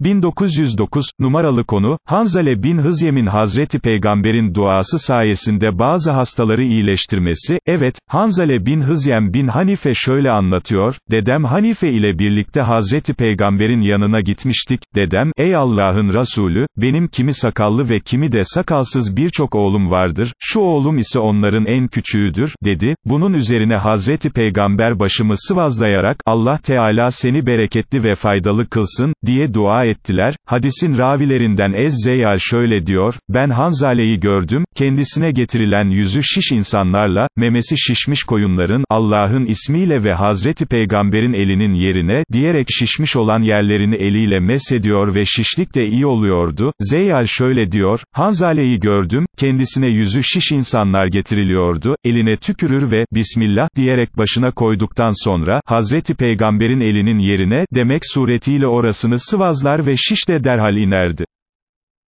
1909, numaralı konu, Hanzale bin Hızyem'in Hazreti Peygamber'in duası sayesinde bazı hastaları iyileştirmesi, evet, Hanzale bin Hızyem bin Hanife şöyle anlatıyor, dedem Hanife ile birlikte Hazreti Peygamber'in yanına gitmiştik, dedem, ey Allah'ın Resulü, benim kimi sakallı ve kimi de sakalsız birçok oğlum vardır, şu oğlum ise onların en küçüğüdür, dedi, bunun üzerine Hazreti Peygamber başımı sıvazlayarak, Allah Teala seni bereketli ve faydalı kılsın, diye dua ettiler, hadisin ravilerinden Ez-Zeyal şöyle diyor, ben Hanzale'yi gördüm, kendisine getirilen yüzü şiş insanlarla, memesi şişmiş koyunların, Allah'ın ismiyle ve Hazreti Peygamber'in elinin yerine, diyerek şişmiş olan yerlerini eliyle mesediyor ve şişlik de iyi oluyordu, Zeyal şöyle diyor, Hanzale'yi gördüm, kendisine yüzü şiş insanlar getiriliyordu, eline tükürür ve, Bismillah, diyerek başına koyduktan sonra, Hazreti Peygamber'in elinin yerine, demek suretiyle orasını sıvazlar ve şiş de derhal inerdi.